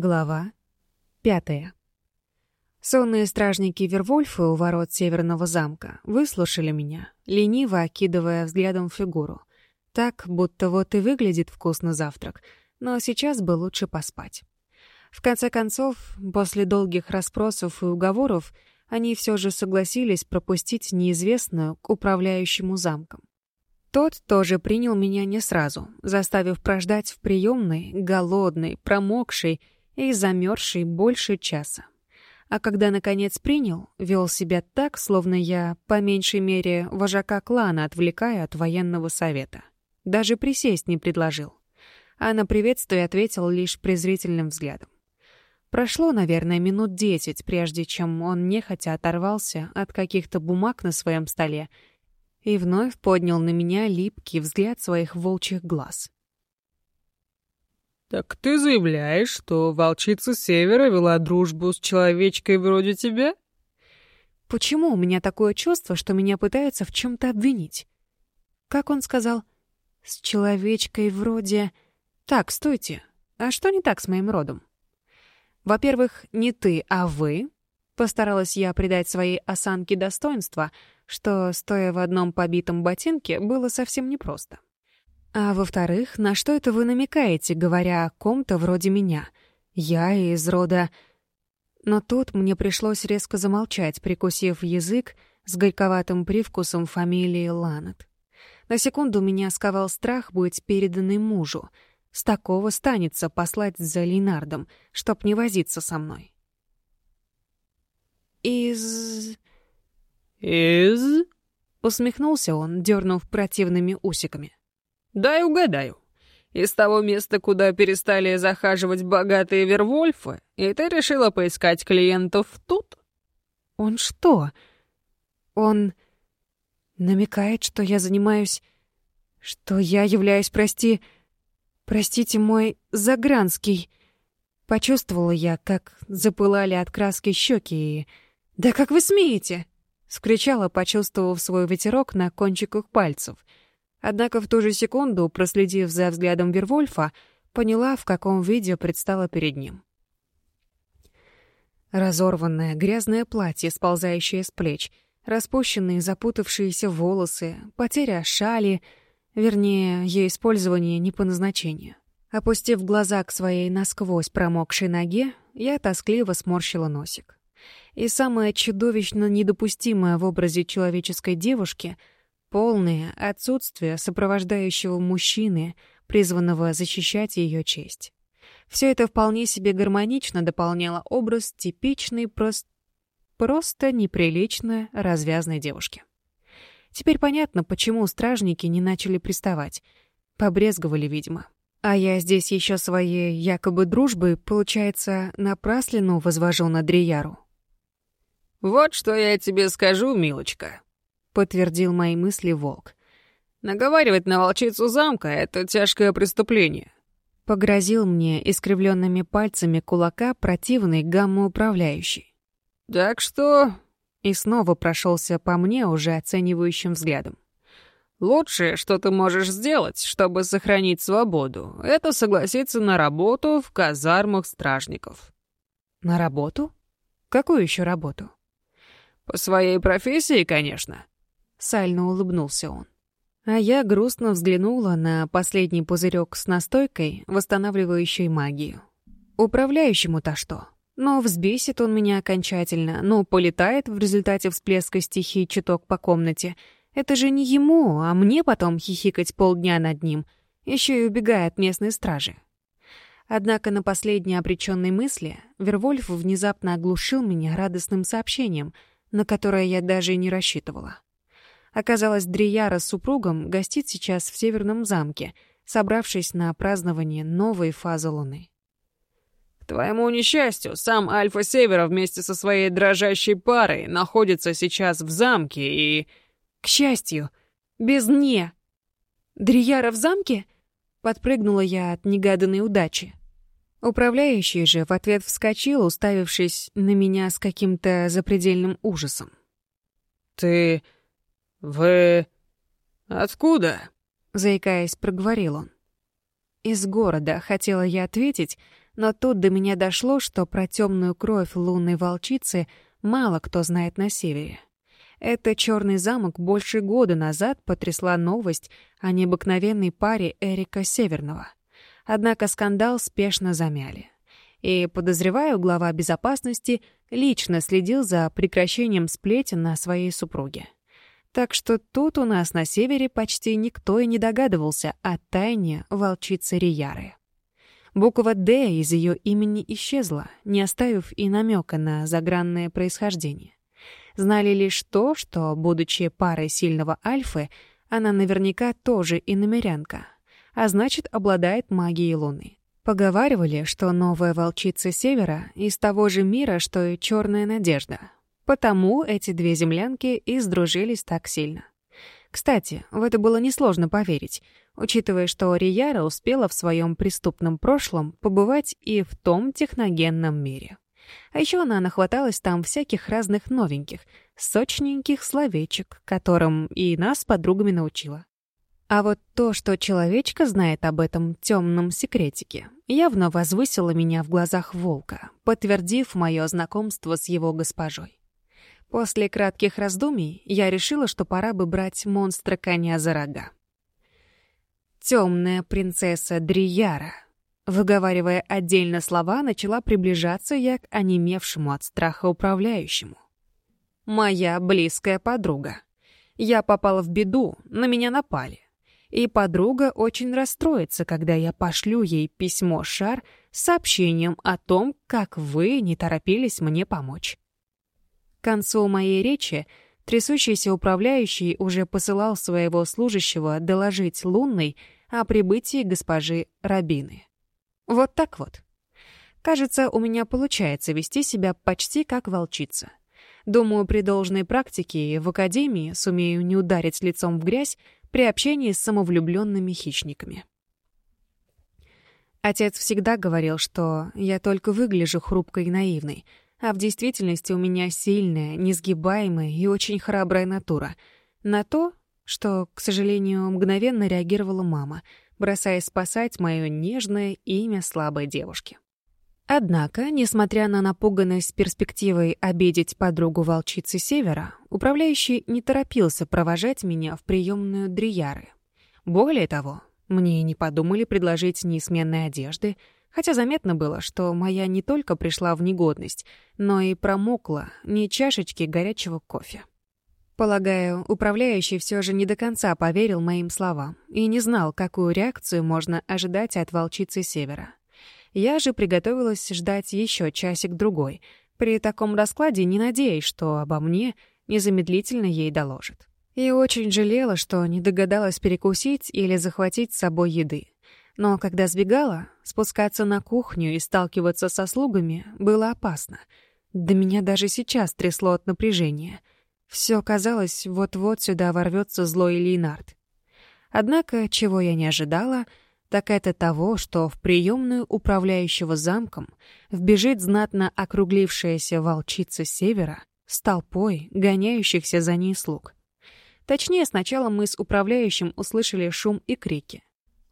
Глава 5. Сонные стражники Вервольфы у ворот Северного замка выслушали меня, лениво окидывая взглядом фигуру. Так, будто вот и выглядит вкусно завтрак, но сейчас бы лучше поспать. В конце концов, после долгих расспросов и уговоров, они все же согласились пропустить неизвестную к управляющему замком. Тот тоже принял меня не сразу, заставив прождать в приемной, голодный, промокший и замерзший больше часа. А когда, наконец, принял, вел себя так, словно я, по меньшей мере, вожака клана отвлекаю от военного совета. Даже присесть не предложил. А на приветствие ответил лишь презрительным взглядом. Прошло, наверное, минут десять, прежде чем он нехотя оторвался от каких-то бумаг на своем столе и вновь поднял на меня липкий взгляд своих волчьих глаз. Так ты заявляешь, что волчица Севера вела дружбу с человечкой вроде тебя? Почему у меня такое чувство, что меня пытаются в чем-то обвинить? Как он сказал? С человечкой вроде... Так, стойте. А что не так с моим родом? Во-первых, не ты, а вы. Постаралась я придать своей осанке достоинства, что, стоя в одном побитом ботинке, было совсем непросто. А во-вторых, на что это вы намекаете, говоря о ком-то вроде меня? Я из рода... Но тут мне пришлось резко замолчать, прикусив язык с горьковатым привкусом фамилии Ланет. На секунду меня сковал страх быть переданной мужу. С такого станется послать за Лейнардом, чтоб не возиться со мной. «Из...» «Из...» — усмехнулся он, дернув противными усиками. Дай угадаю. Из того места, куда перестали захаживать богатые Вервольфы, и ты решила поискать клиентов тут? Он что? Он намекает, что я занимаюсь... Что я являюсь, прости... Простите, мой загранский. Почувствовала я, как запылали от краски щеки и... «Да как вы смеете?» — вскричала, почувствовав свой ветерок на кончиках пальцев — Однако в ту же секунду, проследив за взглядом Вервольфа, поняла, в каком виде предстала перед ним. Разорванное грязное платье, сползающее с плеч, распущенные запутавшиеся волосы, потеря шали, вернее, ее использование не по назначению. Опустив глаза к своей насквозь промокшей ноге, я тоскливо сморщила носик. И самое чудовищно недопустимое в образе человеческой девушки — полное отсутствие сопровождающего мужчины, призванного защищать ее честь. Все это вполне себе гармонично дополняло образ типичной прост... просто неприлично развязной девушки. Теперь понятно, почему стражники не начали приставать. Побрезговали, видимо. А я здесь еще своей якобы дружбы, получается, напраслину возвожу на Дрияру. «Вот что я тебе скажу, милочка», подтвердил мои мысли волк. Наговаривать на волчицу замка — это тяжкое преступление. Погрозил мне искривленными пальцами кулака противный гаммоуправляющий. Так что... И снова прошелся по мне уже оценивающим взглядом. Лучшее, что ты можешь сделать, чтобы сохранить свободу, это согласиться на работу в казармах стражников. На Сально улыбнулся он. А я грустно взглянула на последний пузырек с настойкой, восстанавливающей магию. Управляющему-то что? Но взбесит он меня окончательно, но полетает в результате всплеска стихии чуток по комнате. Это же не ему, а мне потом хихикать полдня над ним, еще и убегая от местной стражи. Однако на последней обреченной мысли Вервольф внезапно оглушил меня радостным сообщением, на которое я даже и не рассчитывала. Оказалось, Дрияра с супругом гостит сейчас в Северном замке, собравшись на празднование новой фазы Луны. К твоему несчастью, сам Альфа Севера вместе со своей дрожащей парой находится сейчас в замке и... К счастью, без «не». «Дрияра в замке?» — подпрыгнула я от негаданной удачи. Управляющий же в ответ вскочил, уставившись на меня с каким-то запредельным ужасом. «Ты...» «Вы... откуда?» — заикаясь, проговорил он. «Из города», — хотела я ответить, Но тут до меня дошло, что про темную кровь лунной волчицы мало кто знает на севере. Это черный замок больше года назад потрясла новость о необыкновенной паре Эрика Северного. Однако скандал спешно замяли. И, подозреваю, глава безопасности лично следил за прекращением сплетен на своей супруге. Так что тут у нас на севере почти никто и не догадывался о тайне волчицы Рияры. Буква «Д» из ее имени исчезла, не оставив и намека на загранное происхождение. Знали лишь то, что, будучи парой сильного Альфы, она наверняка тоже иномерянка, а значит, обладает магией Луны. Поговаривали, что новая волчица Севера из того же мира, что и Черная Надежда, Потому эти две землянки и сдружились так сильно. Кстати, в это было несложно поверить, учитывая, что Рияра успела в своем преступном прошлом побывать и в том техногенном мире. А еще она нахваталась там всяких разных новеньких, сочненьких словечек, которым и нас подругами научила. А вот то, что человечка знает об этом темном секретике, явно возвысило меня в глазах волка, подтвердив мое знакомство с его госпожой. После кратких раздумий я решила, что пора бы брать монстра коня за рога. «Темная принцесса Дрияра», выговаривая отдельно слова, начала приближаться я к онемевшему от страха управляющему. «Моя близкая подруга. Я попала в беду, на меня напали. И подруга очень расстроится, когда я пошлю ей письмо-шар с сообщением о том, как вы не торопились мне помочь. К концу моей речи трясущийся управляющий уже посылал своего служащего доложить Лунной о прибытии госпожи Рабины. Вот так вот. Кажется, у меня получается вести себя почти как волчица. Думаю, при должной практике в академии сумею не ударить лицом в грязь при общении с самовлюбленными хищниками. Отец всегда говорил, что я только выгляжу хрупкой и наивной — а в действительности у меня сильная, несгибаемая и очень храбрая натура. На то, что, к сожалению, мгновенно реагировала мама, бросая спасать мое нежное имя слабой девушки. Однако, несмотря на напуганность перспективой обидеть подругу волчицы Севера, управляющий не торопился провожать меня в приемную Дрияры. Более того, мне не подумали предложить неизменной одежды — хотя заметно было, что моя не только пришла в негодность, но и промокла не чашечки горячего кофе. Полагаю, управляющий все же не до конца поверил моим словам и не знал, какую реакцию можно ожидать от волчицы Севера. Я же приготовилась ждать еще часик-другой, при таком раскладе не надеясь, что обо мне незамедлительно ей доложит. И очень жалела, что не догадалась перекусить или захватить с собой еды. Но когда сбегала, спускаться на кухню и сталкиваться со слугами было опасно. До меня даже сейчас трясло от напряжения. Все казалось, вот-вот сюда ворвется злой Лейнард. Однако, чего я не ожидала, так это того, что в приемную управляющего замком вбежит знатно округлившаяся волчица севера с толпой гоняющихся за ней слуг. Точнее, сначала мы с управляющим услышали шум и крики.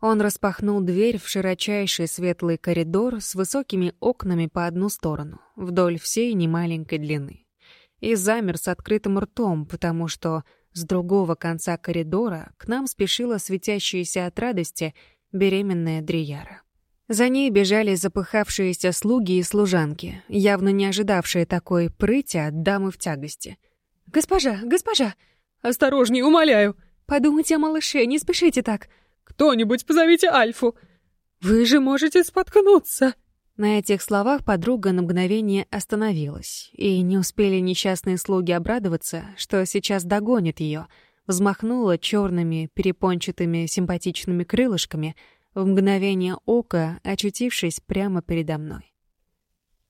Он распахнул дверь в широчайший светлый коридор с высокими окнами по одну сторону, вдоль всей немаленькой длины. И замер с открытым ртом, потому что с другого конца коридора к нам спешила светящаяся от радости беременная Дрияра. За ней бежали запыхавшиеся слуги и служанки, явно не ожидавшие такой прыти от дамы в тягости. «Госпожа, госпожа!» «Осторожней, умоляю!» «Подумайте о малыше, не спешите так!» Кто-нибудь позовите Альфу! Вы же можете споткнуться!» На этих словах подруга на мгновение остановилась, и не успели несчастные слуги обрадоваться, что сейчас догонит ее. Взмахнула черными, перепончатыми, симпатичными крылышками, в мгновение ока очутившись прямо передо мной.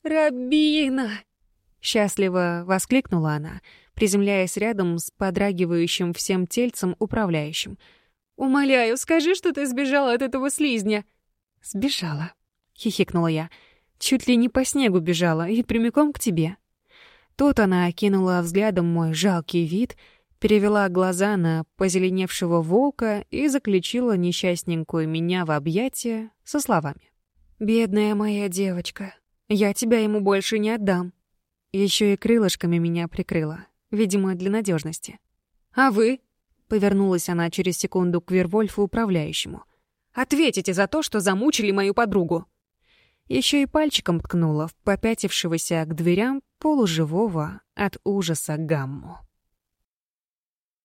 «Рабина!» — счастливо воскликнула она, приземляясь рядом с подрагивающим всем тельцем управляющим — умоляю, скажи, что ты сбежала от этого слизня». «Сбежала», — хихикнула я. «Чуть ли не по снегу бежала и прямиком к тебе». Тут она окинула взглядом мой жалкий вид, перевела глаза на позеленевшего волка и заключила несчастненькую меня в объятия со словами. «Бедная моя девочка, я тебя ему больше не отдам». Еще и крылышками меня прикрыла, видимо, для надежности. «А вы?» Повернулась она через секунду к Вервольфу управляющему. «Ответите за то, что замучили мою подругу!» Еще и пальчиком ткнула в попятившегося к дверям полуживого от ужаса гамму.